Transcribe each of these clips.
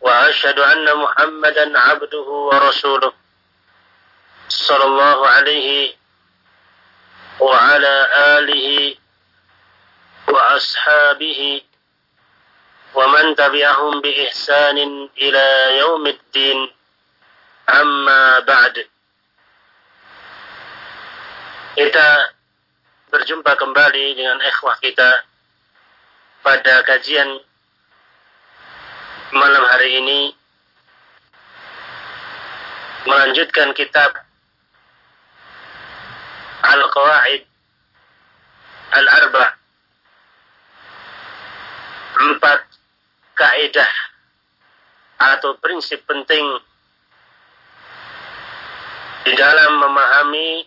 وأشهد أن محمدا عبده ورسوله صلى الله عليه وعلى آله وأصحابه ومن تبعهم بإحسان إلى يوم الدين أما بعد kita berjumpa kembali dengan ikhwah kita pada kajian malam hari ini melanjutkan kitab Al-Qawaid Al-Arba. Empat kaidah atau prinsip penting di dalam memahami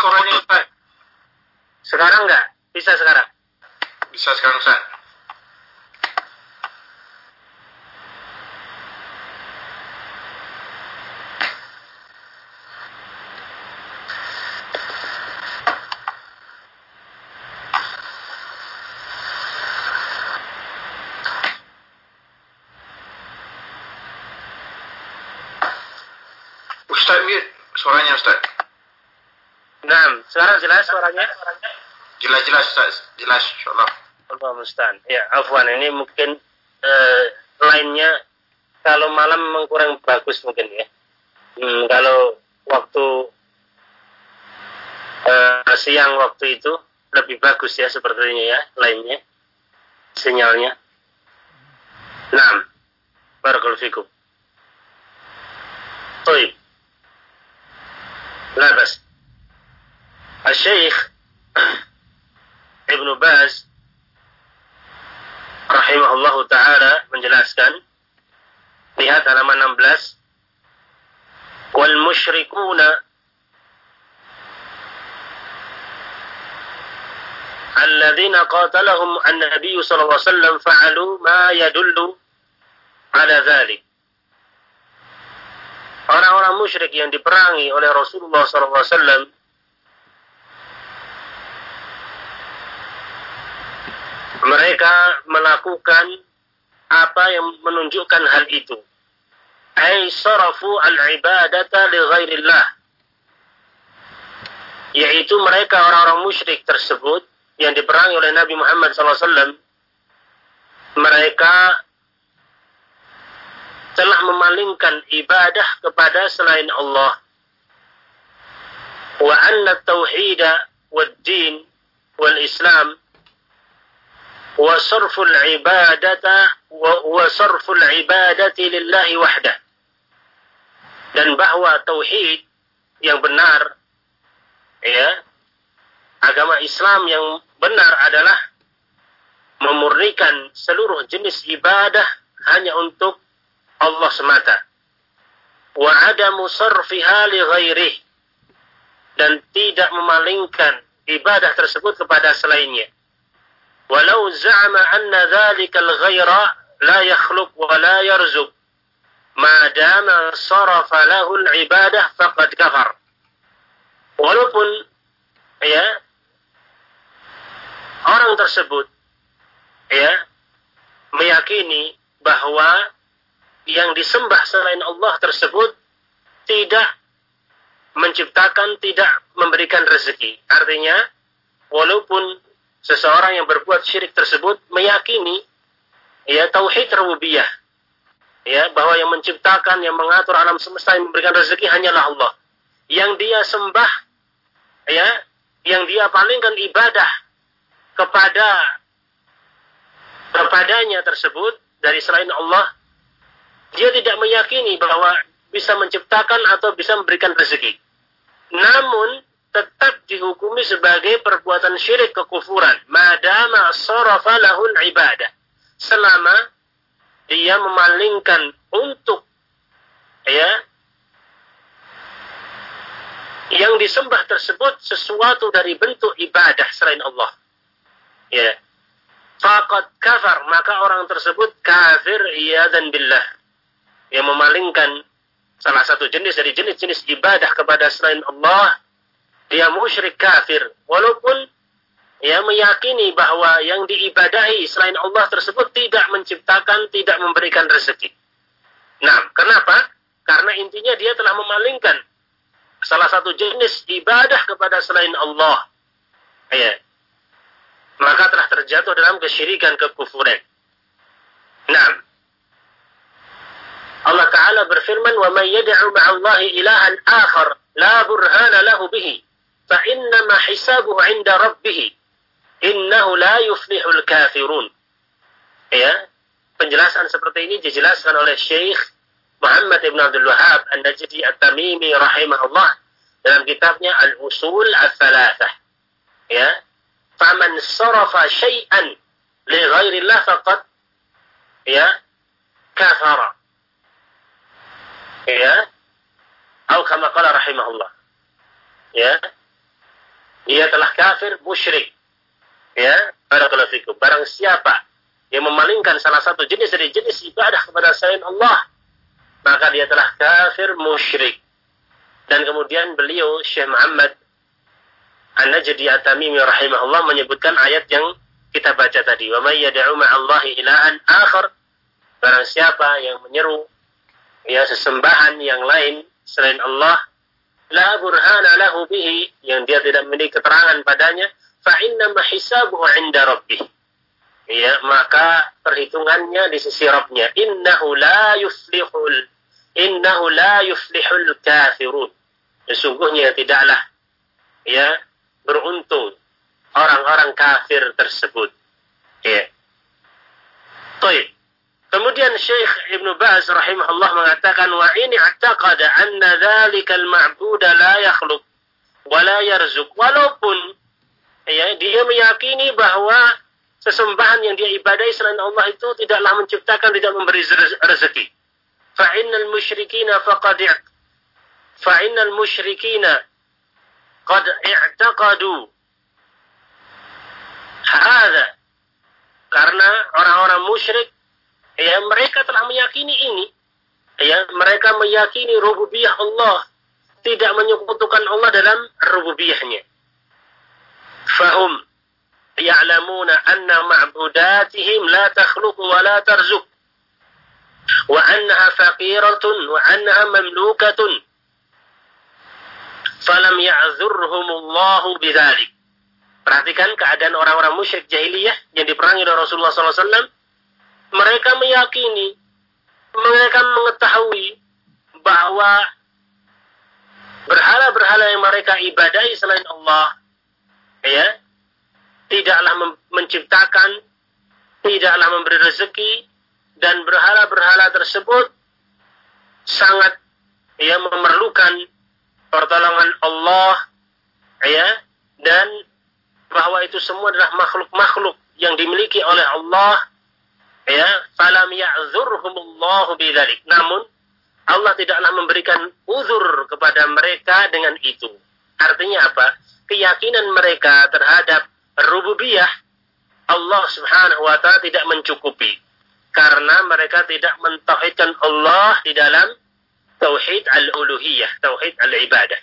suaranya Ustaz. sekarang nggak bisa sekarang Bisa sekarang Ustaz. Ustaz suaranya Ustaz. Sekarang jelas suaranya? Jelas jelas Ustaz. Jelas insyaallah. Allah musta'an. Ya, afwan ini mungkin eh, lainnya kalau malam mengkurang bagus mungkin ya. Hmm, kalau waktu eh, siang waktu itu lebih bagus ya sepertinya ya lainnya sinyalnya. Nah, barakul fikum. Baik. Nah. الشيخ ابن باز rahimahullah taala menjelaskan lihat halaman 16 wal musyrikuna الذين قاتلهم النبي صلى الله عليه وسلم فعلوا ما يدل على ذلك orang-orang musyrik yang diperangi oleh Rasulullah SAW mereka melakukan apa yang menunjukkan hal itu. Ay sarafu al-ibadata li ghairillah. Yaitu mereka orang-orang musyrik tersebut yang diperangi oleh Nabi Muhammad SAW. Mereka telah memalingkan ibadah kepada selain Allah. Wa anna tauhida wad din wal islam وصرف العبادة وصرف العبادة لله وحده. Dan bahwa tauhid yang benar ya agama Islam yang benar adalah memurnikan seluruh jenis ibadah hanya untuk Allah semata. Wa adamu sarfiha li dan tidak memalingkan ibadah tersebut kepada selainnya. Walau za'ama anna dhalikal ghaira la yakhluq wa la yarzuq madama sarafa lahu al-ibadah faqad kafar. Walaupun ya orang tersebut ya meyakini bahwa yang disembah selain Allah tersebut tidak menciptakan, tidak memberikan rezeki. Artinya, walaupun seseorang yang berbuat syirik tersebut meyakini ya tauhid rububiyah, ya bahwa yang menciptakan, yang mengatur alam semesta, yang memberikan rezeki hanyalah Allah. Yang dia sembah, ya, yang dia palingkan ibadah kepada kepadanya tersebut dari selain Allah, dia tidak meyakini bahwa bisa menciptakan atau bisa memberikan rezeki. Namun tetap dihukumi sebagai perbuatan syirik kekufuran. Madama sarafa lahul ibadah. Selama dia memalingkan untuk ya yang disembah tersebut sesuatu dari bentuk ibadah selain Allah. Ya. Faqad kafar, maka orang tersebut kafir iya dan billah. Yang memalingkan salah satu jenis dari jenis-jenis ibadah kepada selain Allah, dia musyrik kafir. Walaupun ya meyakini bahwa yang diibadahi selain Allah tersebut tidak menciptakan, tidak memberikan rezeki. Nah, kenapa? Karena intinya dia telah memalingkan salah satu jenis ibadah kepada selain Allah. Ya. Maka telah terjatuh dalam kesyirikan kekufuran. Nah, Allah Ta'ala berfirman, وَمَنْ يَدْعُ مَعَ اللَّهِ إِلَهًا آخَرْ لَا بُرْهَانَ لَهُ بِهِ fa innama hisabuhu 'inda rabbih innahu la yuflihul. Ya, penjelasan seperti ini dijelaskan oleh Syekh Muhammad Ibn Abdul Wahab An-Najdi At-Tamimi rahimahullah dalam kitabnya Al-Usul Al-Thalathah. Ya, faman sarafa syai'an li ghairillah faqad ya kafara. Ya, atau kama qala rahimahullah. Ya, ia telah kafir musyrik. Ya barakallahu fikum. Barang siapa yang memalingkan salah satu jenis dari jenis ibadah kepada selain Allah maka dia telah kafir musyrik. Dan kemudian beliau Syekh Muhammad An-Najdi At-Tamimi rahimahullah menyebutkan ayat yang kita baca tadi. Wa may yad'u ma'allahi ilahan akhar. Barang siapa yang menyeru ya sesembahan yang lain selain Allah la burhana lahu bihi. Yang dia tidak memiliki keterangan padanya. Fa inna hisabuhu 'inda rabbih. Ya maka perhitungannya di sisi Rabbnya. Innahu la yuflihul. Innahu la yuflihul kafirun. Sesungguhnya tidaklah ya beruntung orang-orang kafir tersebut. Ya. Baik. Kemudian Syekh Ibn Baz rahimahullah mengatakan wa ini i'taqada anna dzalikal ma'buda la yakhluq wa la yarzuq walaupun ya dia meyakini bahwa sesembahan yang dia ibadahi selain Allah itu tidaklah menciptakan tidak memberi rezeki. Fa innal musyrikina faqad fa innal musyrikina qad i'taqadu hadha karena orang-orang musyrik ya mereka telah meyakini ini. Ya mereka meyakini rububiyah Allah. Tidak menyekutukan Allah dalam rububiyahnya. Fahum. Ya'lamuna anna ma'budatihim la takhluqu wa la tarzuq wa annaha faqiratun wa annaha mamlukatun. Falam ya'zurhum Allah bidzalik. Perhatikan keadaan orang-orang musyrik jahiliyah yang diperangi oleh Rasulullah SAW mereka meyakini, mereka mengetahui bahwa berhala-berhala yang mereka ibadahi selain Allah, ya, tidaklah menciptakan, tidaklah memberi rezeki, dan berhala-berhala tersebut sangat ya memerlukan pertolongan Allah, ya, dan bahwa itu semua adalah makhluk-makhluk yang dimiliki oleh Allah ya falam ya'zurhumullahu bidzalik namun Allah tidaklah memberikan uzur kepada mereka dengan itu artinya apa keyakinan mereka terhadap rububiyah Allah Subhanahu wa taala tidak mencukupi karena mereka tidak mentauhidkan Allah di dalam tauhid al-uluhiyah, tauhid al-ibadah.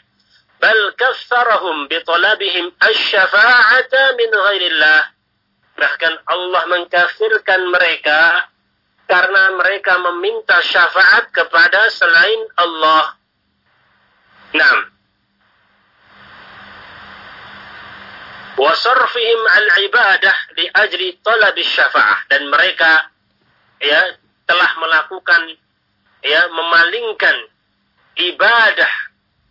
Bal kafarahum bi talabihim asy-syafa'ata min ghairillah. Bahkan Allah mengkafirkan mereka karena mereka meminta syafaat kepada selain Allah. Naam. Wa sarfihim al-ibadah li ajli talab syafa'ah dan mereka ya telah melakukan ya memalingkan ibadah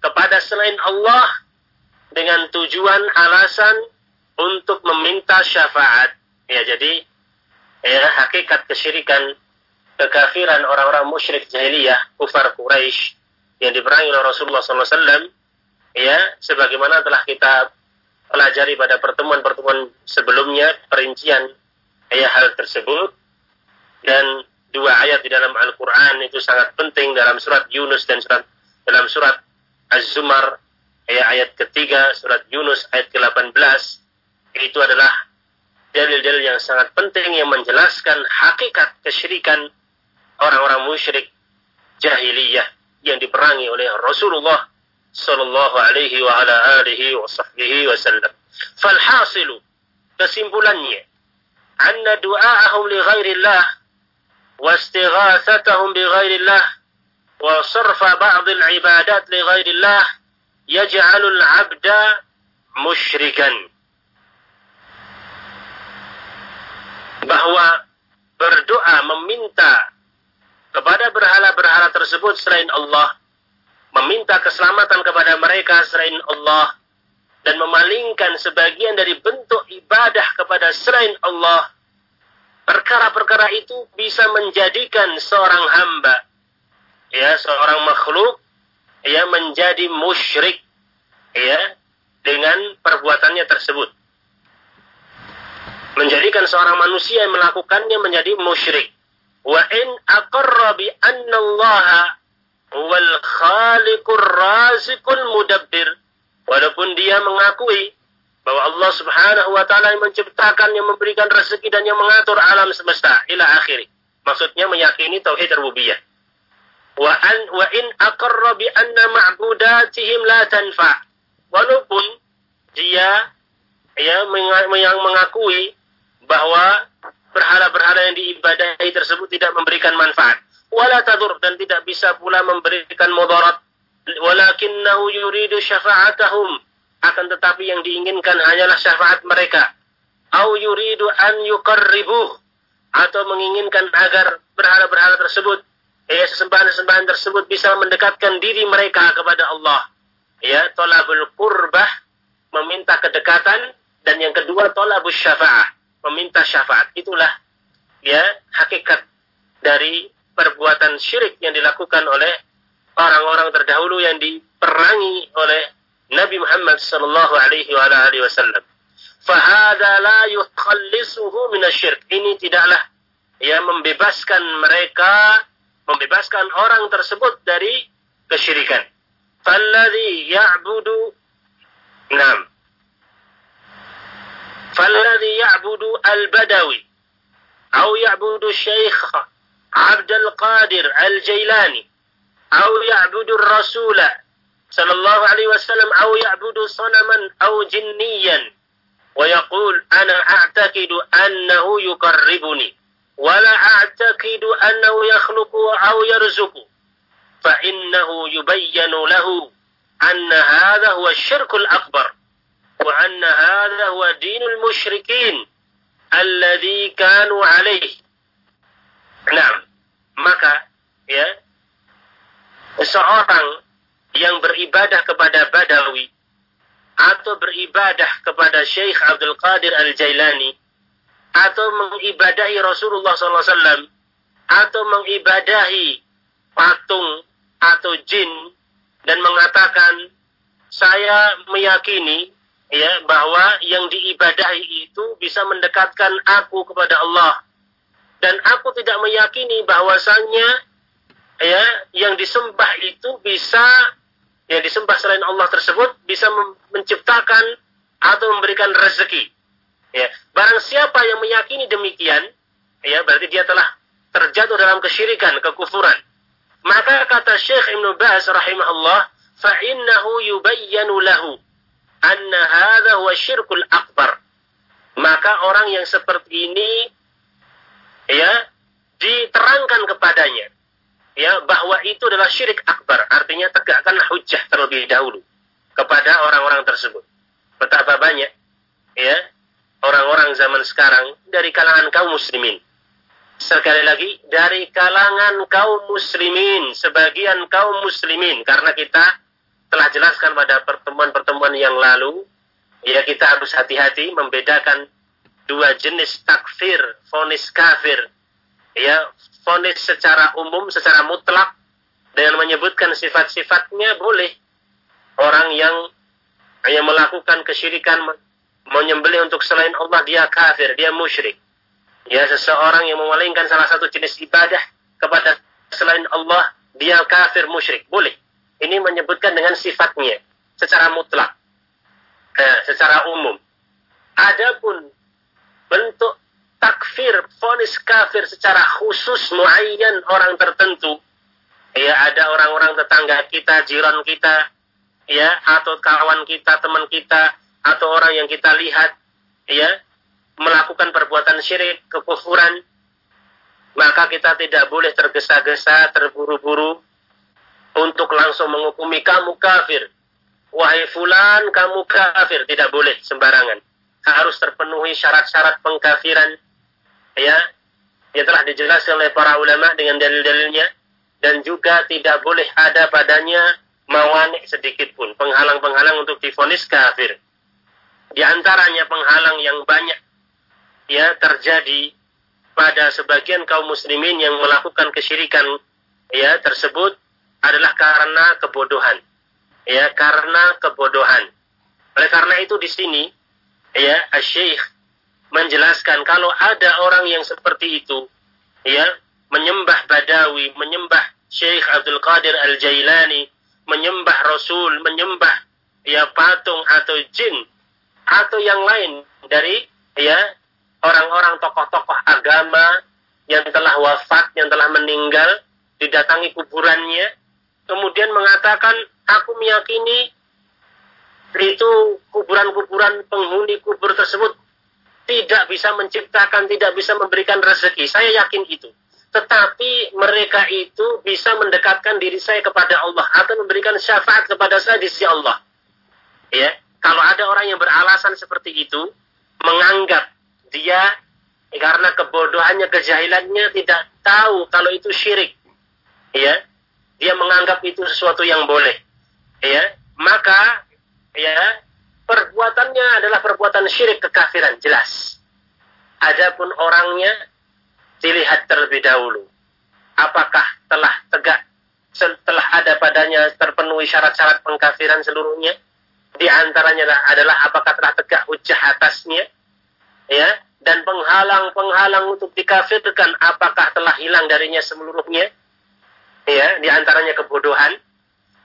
kepada selain Allah dengan tujuan alasan untuk meminta syafaat. Ya, jadi ya hakikat kesyirikan kekafiran orang-orang musyrik jahiliyah, kufar Quraisy yang diperangi oleh Rasulullah SAW, ya, sebagaimana telah kita pelajari pada pertemuan-pertemuan sebelumnya perincian ya hal tersebut dan dua ayat di dalam Al-Quran itu sangat penting dalam surat Yunus dan surat dalam surat Az-Zumar ayat, ayat ketiga surat Yunus ayat ke-18 itu adalah dalil-dalil yang sangat penting yang menjelaskan hakikat kesyirikan orang-orang musyrik jahiliyah yang diperangi oleh Rasulullah sallallahu alaihi wa ala alihi wa sahbihi wasallam. Falhasilu kesimpulannya anna du'aahum li ghairillah wa istighatsatahum bi ghairillah wa sarfa ba'd al ibadat li ghairillah yaj'alul 'abda musyrikan. Bahwa berdoa meminta kepada berhala-berhala tersebut selain Allah meminta keselamatan kepada mereka selain Allah dan memalingkan sebagian dari bentuk ibadah kepada selain Allah perkara-perkara itu bisa menjadikan seorang hamba ya seorang makhluk ya menjadi musyrik ya dengan perbuatannya tersebut menjadikan seorang manusia yang melakukannya menjadi musyrik wa in aqarra bi anna Allah wal khaliqur raziqul mudabbir walaupun dia mengakui bahwa Allah Subhanahu wa taala yang menciptakan, yang memberikan rezeki dan yang mengatur alam semesta ila akhir. Maksudnya meyakini tauhid rububiyah. Wa an wa in aqarra bi anna ma'budatihim la tanfa. Walaupun dia ya yang mengakui bahwa berhala-berhala yang diibadahi tersebut tidak memberikan manfaat. Wala tadur dan tidak bisa pula memberikan mudarat. Walakinnahu yuridu syafa'atahum. Akan tetapi yang diinginkan hanyalah syafaat mereka. Au yuridu an yuqarribuh atau menginginkan agar berhala-berhala tersebut ya sesembahan-sesembahan tersebut bisa mendekatkan diri mereka kepada Allah. Ya, tolabul qurbah meminta kedekatan dan yang kedua tolabus syafa'ah meminta syafaat. Itulah ya hakikat dari perbuatan syirik yang dilakukan oleh orang-orang terdahulu yang diperangi oleh Nabi Muhammad sallallahu alaihi wa alihi wasallam. Fahada la yukhallisuhu minasyirk. Ini tidaklah ya membebaskan mereka, membebaskan orang tersebut dari kesyirikan. Falladhi ya'budu Naam. Falladhi ya'budu al-badawi أو يعبد الشيخ عبد القادر الجيلاني أو يعبد الرسول صلى الله عليه وسلم أو يعبد صنما أو جنيا ويقول أنا أعتقد أنه يقربني ولا أعتقد أنه يخلق أو يرزق فإنه يبين له أن هذا هو الشرك الأكبر وأن هذا هو دين المشركين الذي كانوا عليه نعم maka ya seorang yang beribadah kepada Badawi atau beribadah kepada Syekh Abdul Qadir Al-Jailani atau mengibadahi Rasulullah SAW atau mengibadahi patung atau jin dan mengatakan saya meyakini ya bahwa yang diibadahi itu bisa mendekatkan aku kepada Allah. Dan aku tidak meyakini bahwasannya ya yang disembah itu bisa yang disembah selain Allah tersebut bisa menciptakan atau memberikan rezeki. Ya barang siapa yang meyakini demikian ya berarti dia telah terjatuh dalam kesyirikan kekufuran. Maka kata Syekh Ibnu Baz rahimahullah fa innahu yubayyanu lahu anna hadha huwa syirkul akbar. Maka orang yang seperti ini ya diterangkan kepadanya ya bahwa itu adalah syirik akbar, artinya tegakkan hujah terlebih dahulu kepada orang-orang tersebut. Betapa banyak ya orang-orang zaman sekarang dari kalangan kaum muslimin. Sekali lagi dari kalangan kaum muslimin, sebagian kaum muslimin karena kita telah jelaskan pada pertemuan-pertemuan yang lalu ya kita harus hati-hati membedakan dua jenis takfir fonis kafir ya vonis secara umum, secara mutlak dengan menyebutkan sifat-sifatnya boleh. Orang yang yang melakukan kesyirikan menyembelih untuk selain Allah dia kafir, dia musyrik. Ya seseorang yang memalingkan salah satu jenis ibadah kepada selain Allah dia kafir musyrik boleh. Ini menyebutkan dengan sifatnya secara mutlak, eh, secara umum. Adapun bentuk takfir, fonis kafir secara khusus muayyan orang tertentu. Ya, ada orang-orang tetangga kita, jiran kita, ya, atau kawan kita, teman kita, atau orang yang kita lihat, ya, melakukan perbuatan syirik, kekufuran, maka kita tidak boleh tergesa-gesa, terburu-buru untuk langsung menghukumi kamu kafir. Wahai fulan, kamu kafir. Tidak boleh sembarangan. Harus terpenuhi syarat-syarat pengkafiran ya yang telah dijelaskan oleh para ulama dengan dalil-dalilnya dan juga tidak boleh ada padanya mawanik sedikit pun penghalang-penghalang untuk difonis kafir. Di antaranya penghalang yang banyak ya terjadi pada sebagian kaum muslimin yang melakukan kesyirikan ya tersebut adalah karena kebodohan. Ya, karena kebodohan. Oleh karena itu di sini ya Syekh menjelaskan kalau ada orang yang seperti itu ya menyembah Badawi, menyembah Syekh Abdul Qadir Al-Jailani, menyembah Rasul, menyembah ya patung atau jin atau yang lain dari ya orang-orang tokoh-tokoh agama yang telah wafat, yang telah meninggal, didatangi kuburannya, kemudian mengatakan, aku meyakini itu kuburan-kuburan penghuni kubur tersebut tidak bisa menciptakan, tidak bisa memberikan rezeki. Saya yakin itu. Tetapi mereka itu bisa mendekatkan diri saya kepada Allah atau memberikan syafaat kepada saya di sisi Allah. Ya, kalau ada orang yang beralasan seperti itu, menganggap dia karena kebodohannya, kejahilannya tidak tahu kalau itu syirik. Ya, dia menganggap itu sesuatu yang boleh. Ya, maka ya perbuatannya adalah perbuatan syirik kekafiran jelas. Adapun orangnya dilihat terlebih dahulu. Apakah telah tegak setelah ada padanya terpenuhi syarat-syarat pengkafiran seluruhnya? Di antaranya adalah apakah telah tegak hujah atasnya? Ya, dan penghalang-penghalang untuk dikafirkan apakah telah hilang darinya seluruhnya? Ya, di antaranya kebodohan.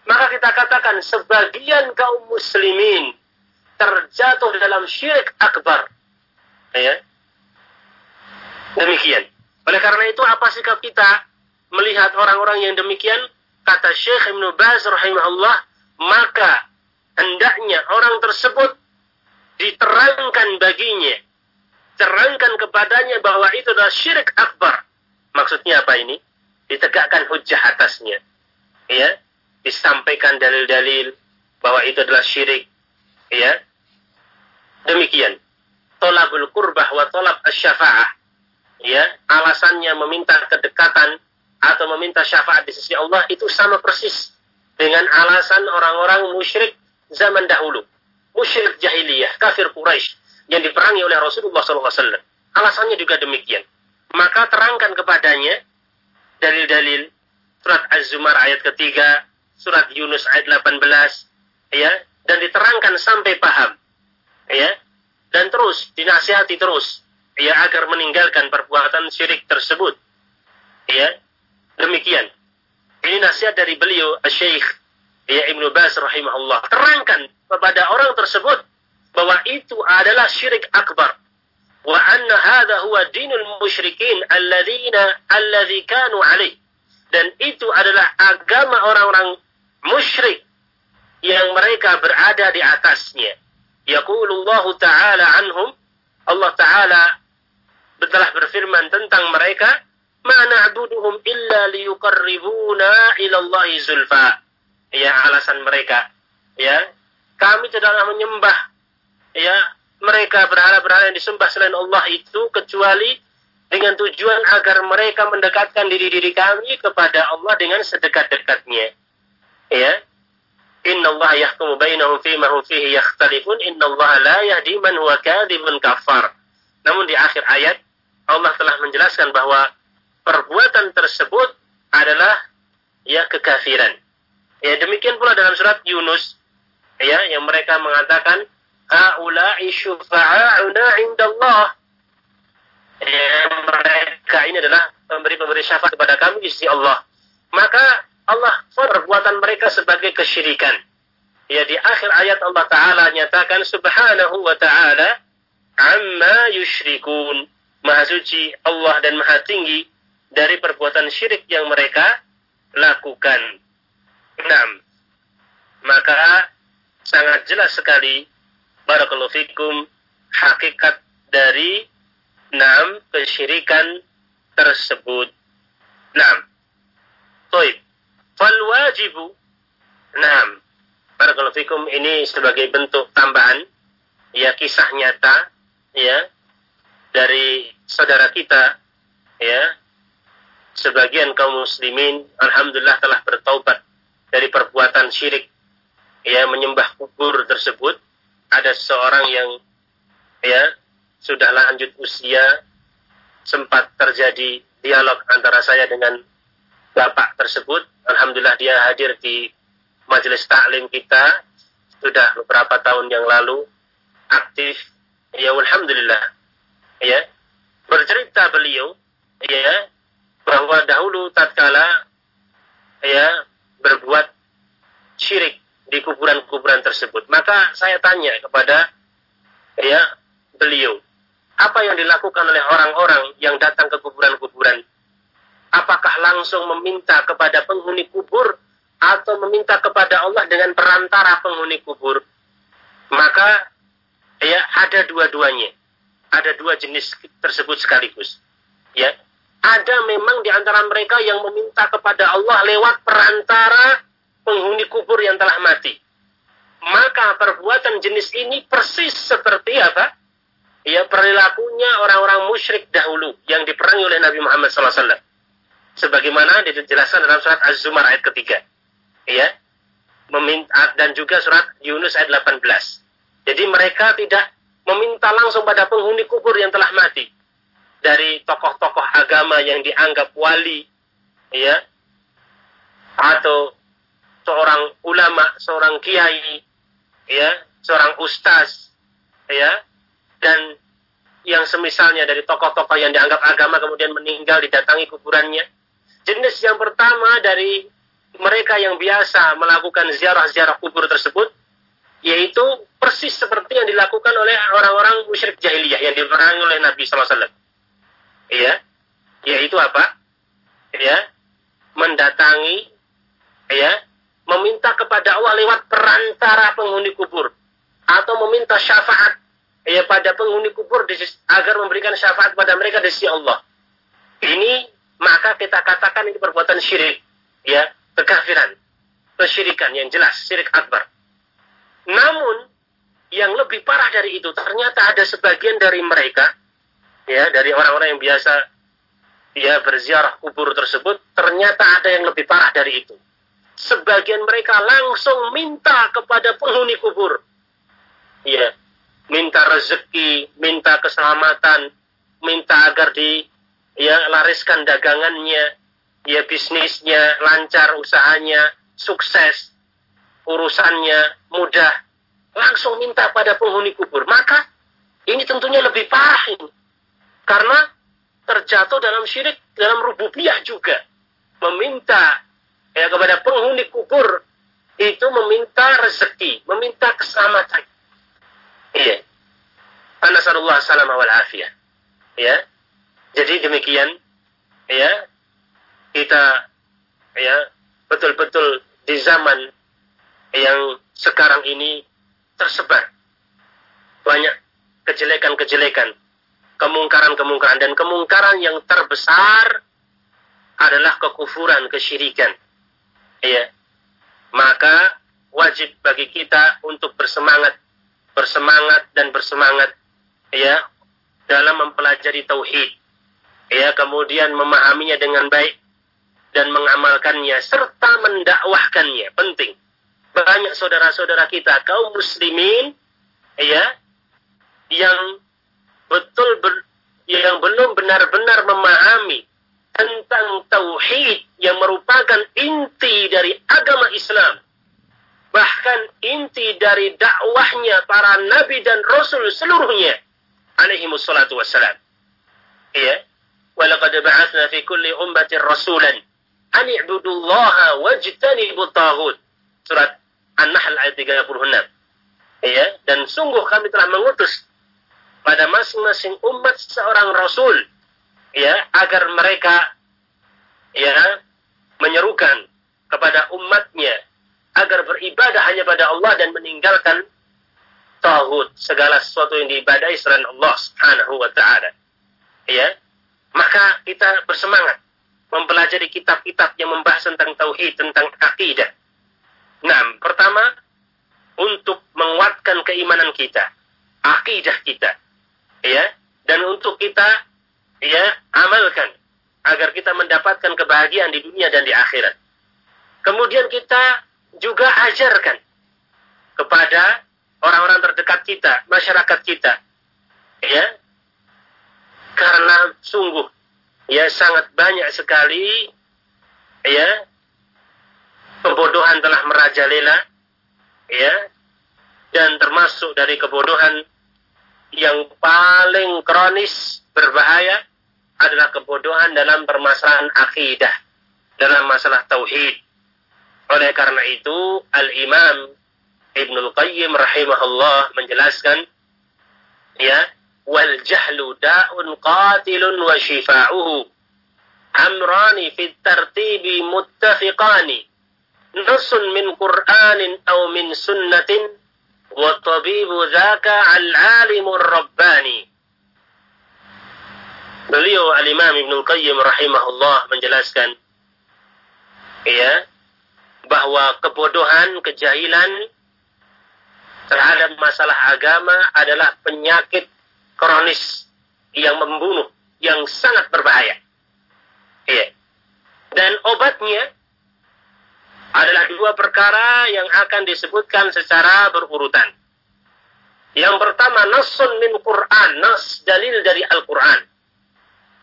Maka kita katakan sebagian kaum muslimin terjatuh dalam syirik akbar. Ya. Demikian. Oleh karena itu apa sikap kita melihat orang-orang yang demikian? Kata Syekh Ibn Baz rahimahullah, maka hendaknya orang tersebut diterangkan baginya, terangkan kepadanya bahwa itu adalah syirik akbar. Maksudnya apa ini? Ditegakkan hujah atasnya. Ya, disampaikan dalil-dalil bahwa itu adalah syirik. Ya, Demikian. Tolabul kurbah wa tolab syafa'ah. Ya, alasannya meminta kedekatan atau meminta syafaat di sisi Allah itu sama persis dengan alasan orang-orang musyrik zaman dahulu. Musyrik jahiliyah, kafir Quraisy yang diperangi oleh Rasulullah SAW. Alasannya juga demikian. Maka terangkan kepadanya dalil-dalil. Surat Az-Zumar ayat ketiga, surat Yunus ayat 18, ya, dan diterangkan sampai paham ya dan terus dinasihati terus ya agar meninggalkan perbuatan syirik tersebut ya. Demikian. Ini nasihat dari beliau Syekh ya Ibnu Baz rahimahullah. Terangkan kepada orang tersebut bahwa itu adalah syirik akbar wa anna hadha huwa dinul musyrikin alladzina alladzi kanu alaih. Dan itu adalah agama orang-orang musyrik yang mereka berada di atasnya. Yaqulullah ta'ala anhum Allah ta'ala telah berfirman tentang mereka ma na'buduhum illa liyuqarribuna ila Allah zulfa. Ya alasan mereka. Ya kami tidaklah menyembah ya mereka berhala-berhala yang disembah selain Allah itu kecuali dengan tujuan agar mereka mendekatkan diri-diri kami kepada Allah dengan sedekat-dekatnya ya Inna Allah yahkumu bainahum fima hum fihi yakhtalifun. Inna Allah la yahdi man huwa kadhibun kafar. Namun di akhir ayat Allah telah menjelaskan bahwa perbuatan tersebut adalah ya kekafiran. Ya demikian pula dalam surat Yunus ya yang mereka mengatakan haula'i syufa'una 'indallah. Ya, mereka ini adalah pemberi-pemberi syafaat kepada kami di Allah. Maka Allah perbuatan mereka sebagai kesyirikan. Ya di akhir ayat Allah Ta'ala nyatakan subhanahu wa ta'ala amma yushrikun. Maha suci Allah dan maha tinggi dari perbuatan syirik yang mereka lakukan. Enam. Maka sangat jelas sekali barakallahu fikum hakikat dari enam kesyirikan tersebut. Enam. Toib. Fal wajibu. Nah, barakallahu fikum ini sebagai bentuk tambahan ya kisah nyata ya dari saudara kita ya sebagian kaum muslimin alhamdulillah telah bertaubat dari perbuatan syirik ya menyembah kubur tersebut ada seorang yang ya sudah lanjut usia sempat terjadi dialog antara saya dengan bapak tersebut. Alhamdulillah dia hadir di majelis taklim kita. Sudah beberapa tahun yang lalu aktif. Ya alhamdulillah. Ya bercerita beliau ya bahwa dahulu tatkala ya berbuat syirik di kuburan-kuburan tersebut. Maka saya tanya kepada ya beliau apa yang dilakukan oleh orang-orang yang datang ke kuburan-kuburan? Apakah langsung meminta kepada penghuni kubur atau meminta kepada Allah dengan perantara penghuni kubur? Maka ya ada dua-duanya. Ada dua jenis tersebut sekaligus. Ya ada memang di antara mereka yang meminta kepada Allah lewat perantara penghuni kubur yang telah mati maka perbuatan jenis ini persis seperti apa ya perilakunya orang-orang musyrik dahulu yang diperangi oleh Nabi Muhammad SAW sebagaimana dijelaskan dalam surat Az-Zumar ayat ketiga. Ya. Meminta dan juga surat Yunus ayat 18. Jadi mereka tidak meminta langsung pada penghuni kubur yang telah mati dari tokoh-tokoh agama yang dianggap wali ya atau seorang ulama, seorang kiai ya, seorang ustaz ya dan yang semisalnya dari tokoh-tokoh yang dianggap agama kemudian meninggal didatangi kuburannya Jenis yang pertama dari mereka yang biasa melakukan ziarah-ziarah kubur tersebut, yaitu persis seperti yang dilakukan oleh orang-orang musyrik jahiliyah yang diperangi oleh Nabi SAW. Iya, yaitu apa? Ya, mendatangi, ya, meminta kepada Allah lewat perantara penghuni kubur atau meminta syafaat ya pada penghuni kubur agar memberikan syafaat pada mereka di sisi Allah. Ini maka kita katakan ini perbuatan syirik, ya, kekafiran, kesyirikan yang jelas, syirik akbar. Namun yang lebih parah dari itu ternyata ada sebagian dari mereka, ya, dari orang-orang yang biasa ya berziarah kubur tersebut, ternyata ada yang lebih parah dari itu. Sebagian mereka langsung minta kepada penghuni kubur, ya, minta rezeki, minta keselamatan, minta agar di ya lariskan dagangannya, ya bisnisnya lancar, usahanya sukses, urusannya mudah, langsung minta pada penghuni kubur. Maka ini tentunya lebih parah. Karena terjatuh dalam syirik, dalam rububiyah juga. Meminta ya kepada penghuni kubur itu meminta rezeki, meminta keselamatan. Iya. Anasallallahu salam wal afiyah. Ya. Jadi demikian ya kita ya betul-betul di zaman yang sekarang ini tersebar banyak kejelekan-kejelekan, kemungkaran-kemungkaran dan kemungkaran yang terbesar adalah kekufuran, kesyirikan. Ya. Maka wajib bagi kita untuk bersemangat, bersemangat dan bersemangat ya dalam mempelajari tauhid. Ya, kemudian memahaminya dengan baik dan mengamalkannya serta mendakwahkannya. Penting. Banyak saudara-saudara kita kaum muslimin ya yang betul ber, yang belum benar-benar memahami tentang tauhid yang merupakan inti dari agama Islam. Bahkan inti dari dakwahnya para nabi dan rasul seluruhnya alaihi wassalatu wassalam. Iya. Walaqad ba'athna fi kulli ummatin rasulan an i'budullaha wajtanibu taghut. Surat An-Nahl ayat 36. Ya, dan sungguh kami telah mengutus pada masing-masing umat seorang rasul ya agar mereka ya menyerukan kepada umatnya agar beribadah hanya pada Allah dan meninggalkan tauhid segala sesuatu yang diibadahi selain Allah Subhanahu wa taala. Ya. Maka kita bersemangat mempelajari kitab-kitab yang membahas tentang tauhid, tentang akidah. Nah, pertama untuk menguatkan keimanan kita, akidah kita. Ya, dan untuk kita ya amalkan agar kita mendapatkan kebahagiaan di dunia dan di akhirat. Kemudian kita juga ajarkan kepada orang-orang terdekat kita, masyarakat kita. Ya. Karena sungguh ya sangat banyak sekali ya kebodohan telah merajalela ya dan termasuk dari kebodohan yang paling kronis berbahaya adalah kebodohan dalam permasalahan akidah dalam masalah tauhid. Oleh karena itu al-imam Ibnu Qayyim rahimahullah menjelaskan ya wal jahlu da'un qatilun wa shifa'uhu. Amrani fi tartibi muttafiqani. Nusun min qur'anin aw min sunnatin wa tabibu dzaka al-alimur rabbani Beliau Al-Imam Ibnu Qayyim rahimahullah menjelaskan ya bahwa kebodohan, kejahilan terhadap masalah agama adalah penyakit kronis yang membunuh, yang sangat berbahaya. Iya. Dan obatnya adalah dua perkara yang akan disebutkan secara berurutan. Yang pertama, nasun min Quran, nas dalil dari Al-Quran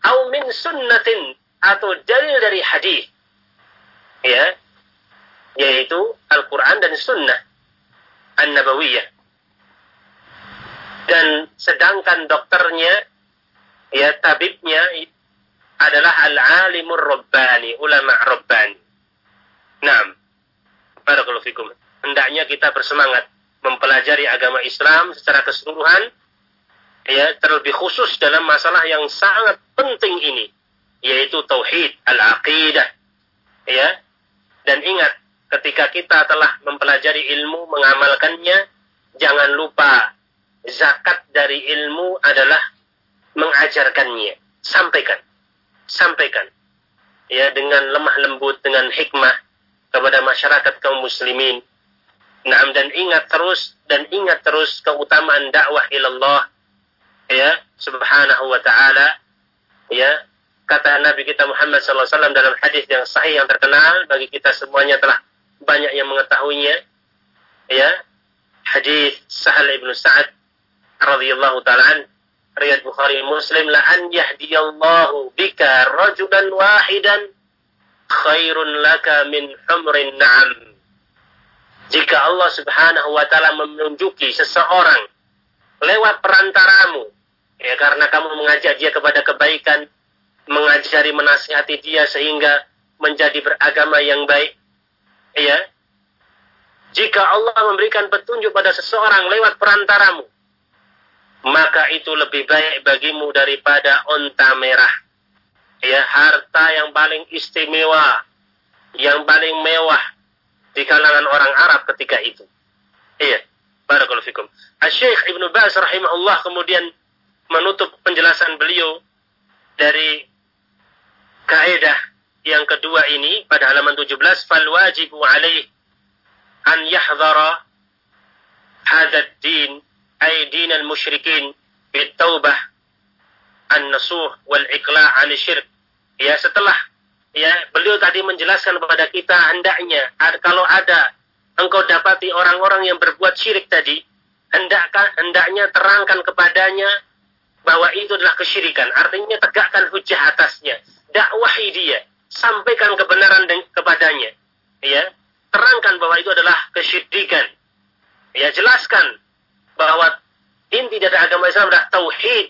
au min sunnatin atau dalil dari hadis. Ya. Yaitu Al-Qur'an dan sunnah An-Nabawiyah. Dan sedangkan dokternya ya tabibnya adalah al-alimur rabbani ulama rabbani. Naam. Barakallahu fikum. Hendaknya kita bersemangat mempelajari agama Islam secara keseluruhan ya terlebih khusus dalam masalah yang sangat penting ini yaitu tauhid al-aqidah. Ya. Dan ingat ketika kita telah mempelajari ilmu mengamalkannya jangan lupa zakat dari ilmu adalah mengajarkannya. Sampaikan. Sampaikan. Ya dengan lemah lembut dengan hikmah kepada masyarakat kaum muslimin. Nah, dan ingat terus dan ingat terus keutamaan dakwah ilallah. Ya subhanahu wa ta'ala ya kata Nabi kita Muhammad SAW dalam hadis yang sahih yang terkenal bagi kita semuanya telah banyak yang mengetahuinya. Ya hadis Sahal ibnu Sa'ad radhiyallahu taala riwayat Bukhari Muslim la an yahdiyallahu bika rajulan wahidan khairun laka min humrin na'am. Jika Allah Subhanahu wa taala menunjuki seseorang lewat perantaramu, ya karena kamu mengajak dia kepada kebaikan, mengajari menasihati dia sehingga menjadi beragama yang baik, ya. Jika Allah memberikan petunjuk pada seseorang lewat perantaramu, maka itu lebih baik bagimu daripada onta merah. Ya, harta yang paling istimewa, yang paling mewah di kalangan orang Arab ketika itu. Iya, barakallahu fikum. Asy-Syaikh Ibnu Baz rahimahullah kemudian menutup penjelasan beliau dari kaidah yang kedua ini pada halaman 17 fal wajibu alaih an yahdhara hadha din ay din al musyrikin taubah an-nasuh wal iqla' an syirk. Ya, setelah ya beliau tadi menjelaskan kepada kita hendaknya kalau ada engkau dapati orang-orang yang berbuat syirik tadi, hendakkan hendaknya terangkan kepadanya bahwa itu adalah kesyirikan. Artinya tegakkan hujah atasnya, dakwahi dia, sampaikan kebenaran kepadanya. Ya, terangkan bahwa itu adalah kesyirikan. Ya, jelaskan bahwa inti dari agama Islam adalah tauhid.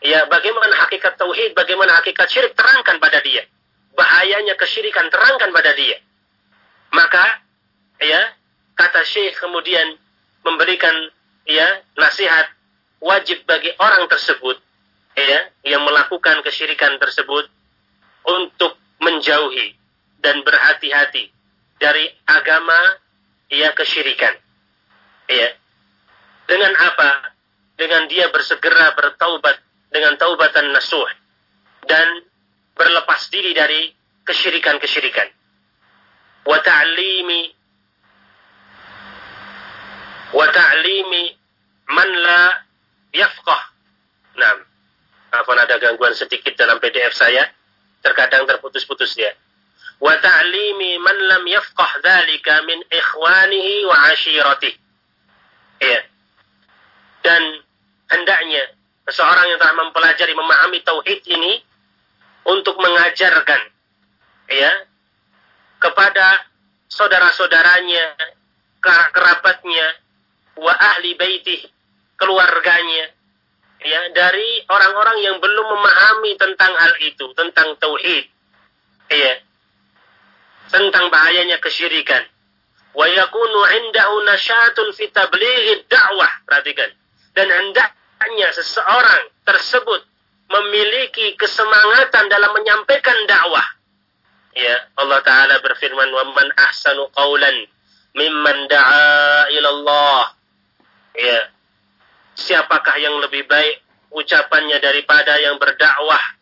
Ya, bagaimana hakikat tauhid, bagaimana hakikat syirik terangkan pada dia. Bahayanya kesyirikan terangkan pada dia. Maka ya, kata Syekh kemudian memberikan ya nasihat wajib bagi orang tersebut ya yang melakukan kesyirikan tersebut untuk menjauhi dan berhati-hati dari agama ya kesyirikan. Ya, dengan apa? Dengan dia bersegera bertaubat dengan taubatan nasuh dan berlepas diri dari kesyirikan-kesyirikan. Wa ta'limi wa ta'limi man la yafqah. Nah, apa ada gangguan sedikit dalam PDF saya? Terkadang terputus-putus ya. Wa ta'limi man lam yafqah dzalika min ikhwanihi wa ashiratihi. Ya dan hendaknya seseorang yang telah mempelajari memahami tauhid ini untuk mengajarkan ya kepada saudara-saudaranya, kerabatnya, wa ahli baitih, keluarganya, ya dari orang-orang yang belum memahami tentang hal itu, tentang tauhid, ya, tentang bahayanya kesyirikan. Wa yakunu indahu nasyatun fi tablighi da'wah. Perhatikan dan hendaknya seseorang tersebut memiliki kesemangatan dalam menyampaikan dakwah. Ya, Allah taala berfirman, "Wa man ahsanu qawlan mimman da'a ila Allah." Ya. Siapakah yang lebih baik ucapannya daripada yang berdakwah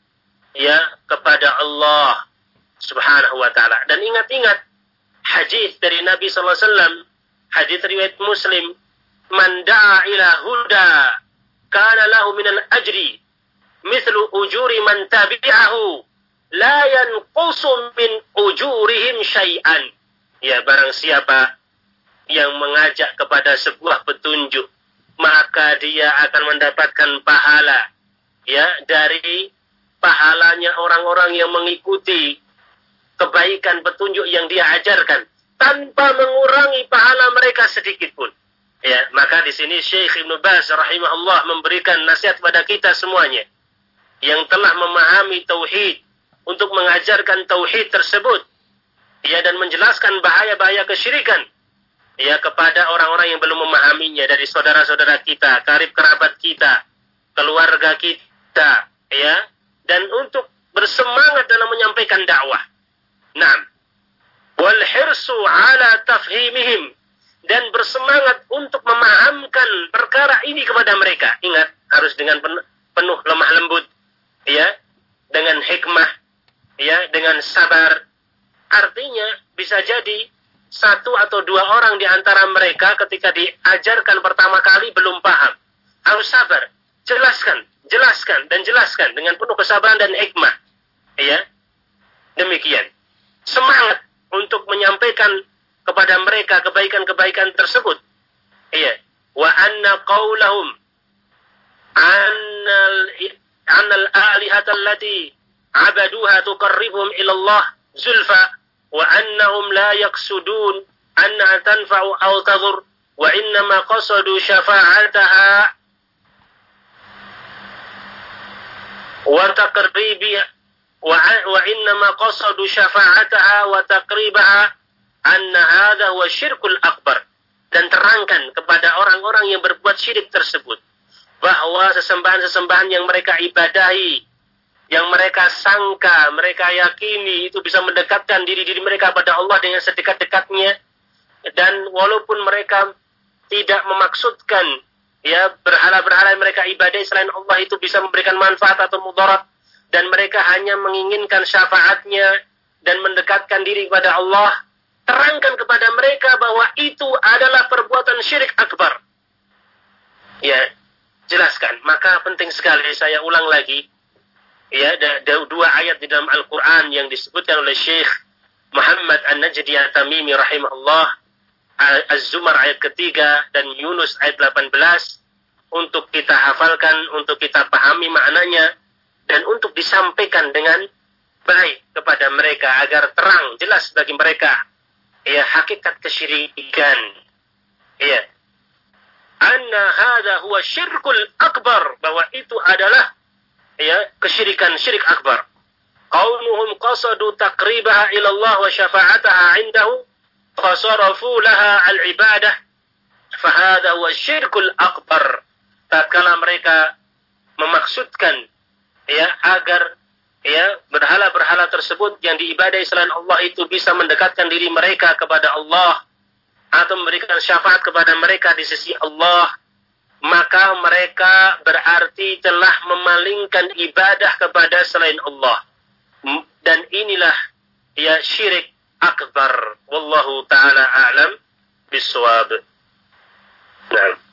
ya kepada Allah Subhanahu wa taala. Dan ingat-ingat hadis dari Nabi sallallahu alaihi wasallam, hadis riwayat Muslim man da'a ila huda kana lahu min al-ajri mithlu ujuri man tabi'ahu la yanqusu min ujurihim syai'an ya barang siapa yang mengajak kepada sebuah petunjuk maka dia akan mendapatkan pahala. Ya dari pahalanya orang-orang yang mengikuti kebaikan petunjuk yang dia ajarkan. Tanpa mengurangi pahala mereka sedikit pun. Ya, maka di sini Syekh Ibn Baz rahimahullah memberikan nasihat pada kita semuanya. Yang telah memahami tauhid untuk mengajarkan tauhid tersebut. Ya dan menjelaskan bahaya-bahaya kesyirikan ya kepada orang-orang yang belum memahaminya dari saudara-saudara kita, karib kerabat kita, keluarga kita ya dan untuk bersemangat dalam menyampaikan dakwah. Nah, wal hirsu ala tafhimihim dan bersemangat untuk memahamkan perkara ini kepada mereka. Ingat, harus dengan penuh, lemah lembut, ya, dengan hikmah, ya, dengan sabar. Artinya bisa jadi satu atau dua orang di antara mereka ketika diajarkan pertama kali belum paham. Harus sabar, jelaskan, jelaskan dan jelaskan dengan penuh kesabaran dan hikmah. Ya. Demikian. Semangat untuk menyampaikan kepada mereka kebaikan-kebaikan tersebut. Iya. Wa anna qawlahum annal annal alihata allati abaduha tuqarribuhum ila Allah zulfa wa annahum la yaqsudun annaha tanfa'u aw tadur wa innama qasadu syafa'ataha wa taqribiha wa wa innama qasadu syafa'ataha wa anna dan terangkan kepada orang-orang yang berbuat syirik tersebut bahwa sesembahan-sesembahan yang mereka ibadahi yang mereka sangka, mereka yakini itu bisa mendekatkan diri-diri mereka pada Allah dengan sedekat-dekatnya. Dan walaupun mereka tidak memaksudkan ya berhala-berhala mereka ibadai selain Allah itu bisa memberikan manfaat atau mudarat. Dan mereka hanya menginginkan syafaatnya dan mendekatkan diri kepada Allah. Terangkan kepada mereka bahwa itu adalah perbuatan syirik akbar. Ya jelaskan. Maka penting sekali saya ulang lagi ya ada dua ayat di dalam Al-Qur'an yang disebutkan oleh Syekh Muhammad An-Najdi At-Tamimi rahimahullah. Az-Zumar ayat ketiga dan Yunus ayat 18 untuk kita hafalkan, untuk kita pahami maknanya. Dan untuk disampaikan dengan baik kepada mereka agar terang jelas bagi mereka. Ya hakikat kesyirikan. Ya anna hadha huwa syirkul akbar. Bahwa itu adalah ya kesyirikan syirik akbar. Qaumuhum qasadu taqribaha ila Allah wa syafa'ataha 'indahu fasarafu laha al-ibadah fahada huwa syirkul akbar. Tatkala mereka memaksudkan ya agar ya berhala-berhala tersebut yang diibadai selain Allah itu bisa mendekatkan diri mereka kepada Allah atau memberikan syafaat kepada mereka di sisi Allah maka mereka berarti telah memalingkan ibadah kepada selain Allah. Dan inilah ya syirik akbar. Wallahu taala a'lam bisawab. Nah.